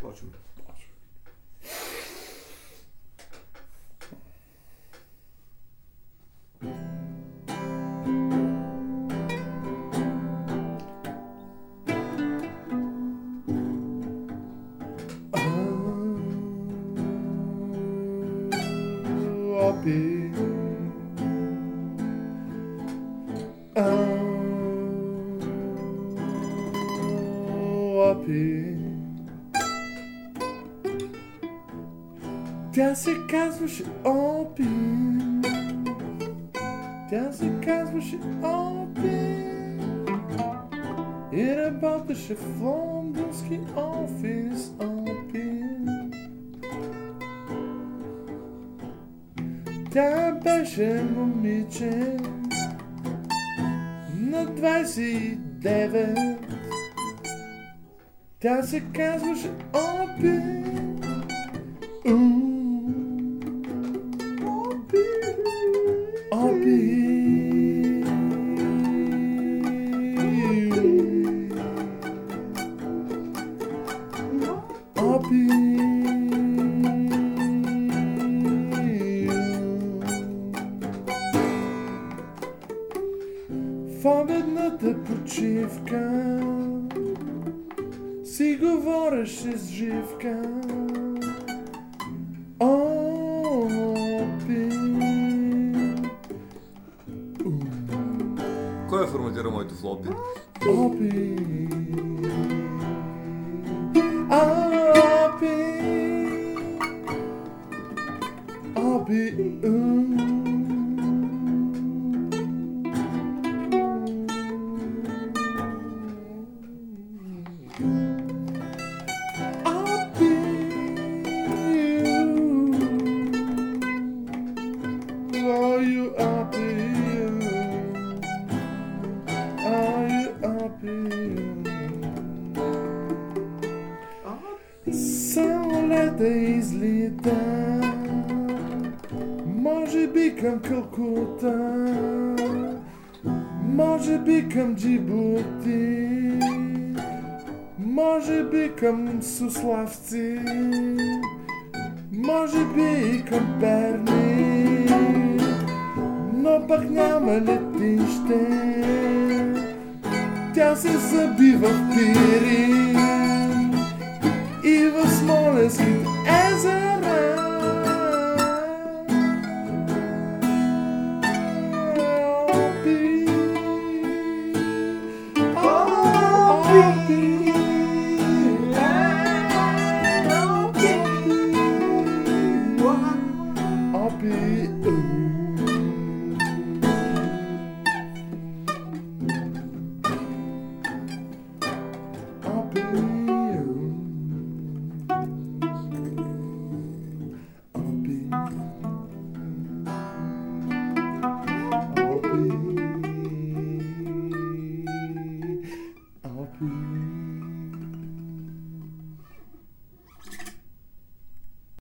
Почваме. Опи. Опи. Тя се казваше Опи. Тя се казваше Опи. И работеше в лондонски офис Опи. Тя беше момиче на 29. Тя се казваше Опи. Уу. Опи. Опи. В обедната почивка си говореше с живка. vai formatear um 8 flop? Flop. Op. Op. Are you happy? Само лета излита. Може би към Калкута. Може би към Джибути. Може би към Суславци. Може би и към Перни Но пък няма летище Тя се забива в Пирин и в Смоленските